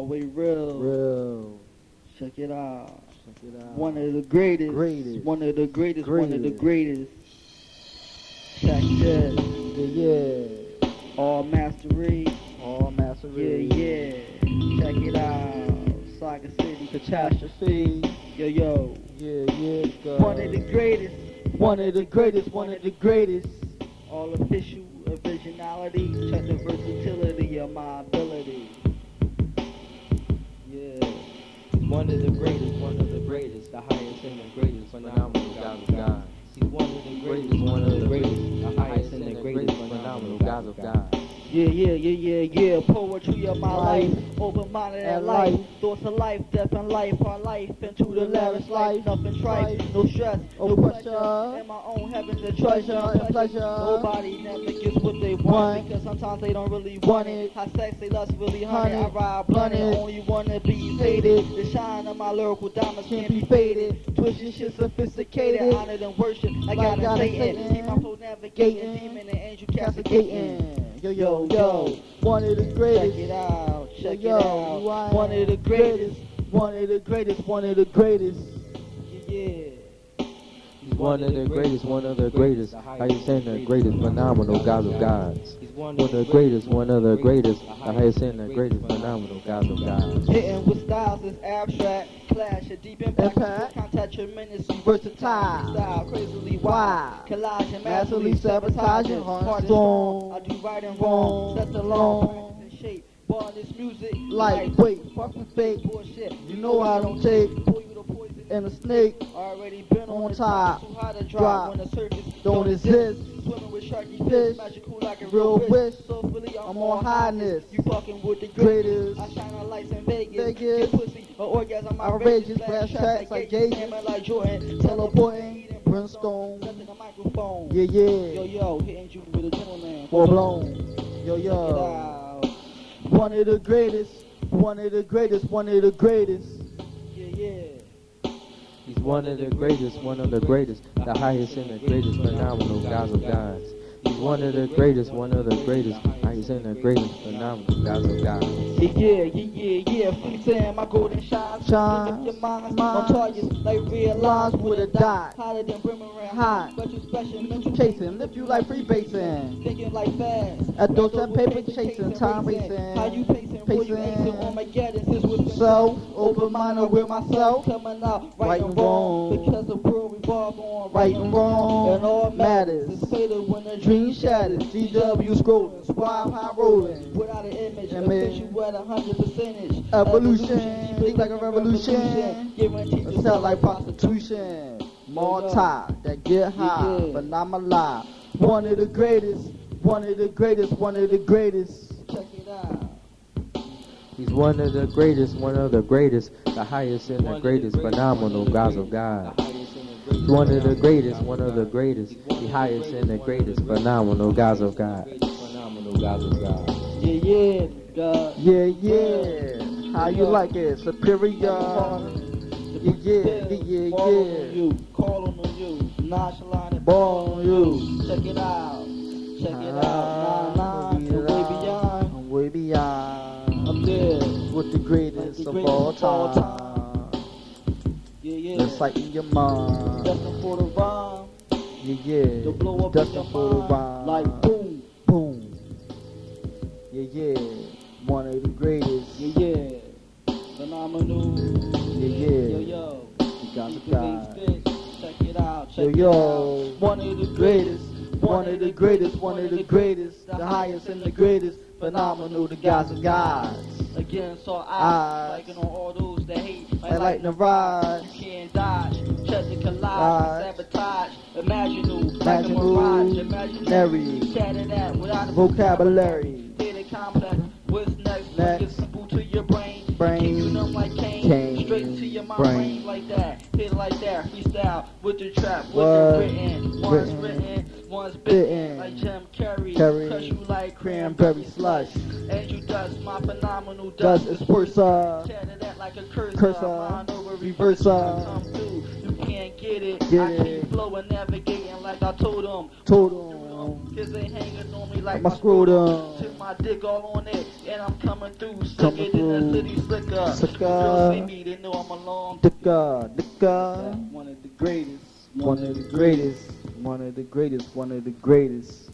all way real. Real. Check it out. Check it out. One of the greatest. Greatest. One of the greatest. One of the Greatest. greatest. Check this. Yeah, yeah. All mastery. All mastery. Yeah, yeah. Check it out. Saga City Catastrophe. Yo, yo. Yeah, yeah. God. One of the greatest. One of the greatest. One of the greatest. All official originality. Check the versatility of my ability. Yeah. One of the greatest, one of the greatest, the highest and the greatest, phenomenal God of God. He's one of the greatest, one of the greatest, the highest and the greatest, phenomenal God of God. Yeah, yeah, yeah, yeah, yeah. Poetry of my life, open-minded at At life. Thoughts of life, death and life, our life into the lavish life. Nothing strife, no stress, No pressure. In my own heavens and Treasure and pleasure. Nobody never gets what they want because sometimes they don't really Want it. it. High sex, they lust really honey. I ride blunted, only wanna be Faded. The shine of my lyrical diamonds Can't be faded. Twisted shit sophisticated, honored and worship. I got God a is Satan. Satan. Keep my flow navigating, demon and angel castigating. Castigating. Yo, yo, yo. One of the greatest. Check it out, check yo, it out. are One of the greatest. One of the greatest. One of the greatest. Yeah. He's one of the greatest, one of the greatest. How you saying the greatest, phenomenal God of gods. One of the greatest, one of the greatest. How you saying the greatest, phenomenal God of gods. Hitting with styles is abstract, clash, a deep impact, Impact. contact, tremendously Versatile. style, crazily Wild. and massively sabotaging, sabotaging, heart strong. strong. I do right and Wrong. set the and shape, bar this music, Lightweight, fuck with fake. bullshit. You know I don't take. Pour you the And a snake Already been on, on top. too high to drop, Drop. when the surface Don't exist. Swimming with sharky Fish. magical like a Real wish. wish. So I'm, I'm on on highness. highness. You fucking with the Greatest. greatest. I shine a lights in Vegas. Vegas. Get pussy, a orgasm. Outrageous, brass tracks like Gates, Gates. hammer like Jordan. Teleporting, brimstone. Nothing a microphone. Yeah, Yo, yeah. yo, hitting you with a gentleman. Full blown. Yo, yo. One of the greatest. One of the greatest. One of the greatest. Yeah, yeah. He's one of the greatest, one of the greatest, the highest and the greatest phenomenal gods of gods. He's one of the greatest, one of the greatest, highest and the greatest phenomenal of gods. Yeah, yeah, yeah, yeah, yeah. Free time, my golden shines. Shines, Pick up your minds, minds. on targets, like real lines Lines with a dot. Hotter than boomerang. Hot. But you special, mental Chasing, lift you like free basing. Thinking like fast. Adults and paper chasing, time racing. How you pacing? Pacing. acing on my gadgets. This was Self, open minded with myself. Coming out right, Right and and wrong. wrong. Because the world revolve on Right and wrong And all matters. matters. It's fatal when the Dream shattered, GW scrolling, squad high rolling. Without an image, Image. you at a hundred percentage. Evolution, think like a revolution. Guaranteed cell like prostitution. More tie that get high, but not my lie. One of the greatest, one of the greatest, one of the greatest. Check it out. He's one of the greatest, one of the greatest, the highest and the greatest, phenomenal gods of God. He's one of the greatest, one of the greatest, the highest and the greatest, phenomenal gods of God. Phenomenal gods of God. Yeah, yeah, God. Yeah, yeah. How you like it? Superior. Yeah, yeah, yeah, yeah. you, calling on you, nonchalant Ball on you. Check it out, check it ah. out. I'm there. With the greatest Like the of all of all time. Yeah, yeah. Just like in your mind. Destined for the rhyme, Yeah, yeah. to blow up in Destined your for the mind. Like boom, boom. Yeah, yeah. One of the greatest. yeah, yeah. Phenomenal. Yeah, yeah. Yo, yo. You got the guy. the bass fit. Check it out, Yo, check it yo. out. One of the greatest. One of the greatest, one of the greatest, the highest and the greatest, phenomenal, the gods of gods. Against all Odds. liking on all those that hate. I like the ride. You can't dodge, check the collage, sabotage, imaginal, like a mirage, imaginary, nary. that without a Vocabulary. Complex, straight to your mind, Brain. brain like that, hit like that, freestyle with the trap, with the written, one's Written. written, one's Bitten. like Jim Carrey, Carrey. crush you like Cranberry slush. Angel dust, my phenomenal Dust dust, is worse. uh, that like a cursor, Cursor. mind over Reverse, come through. You can't get it. Get I it. keep flowing, navigating like I told them. Total. Ain't hanging on me like My scrotum. Took my dick all on it, and I'm coming through slicker than the through. city slicker. Slicker. Girls see me, they know I'm a long Dicka, Dicka. One of the greatest. One of the greatest. One of the greatest. One of the greatest.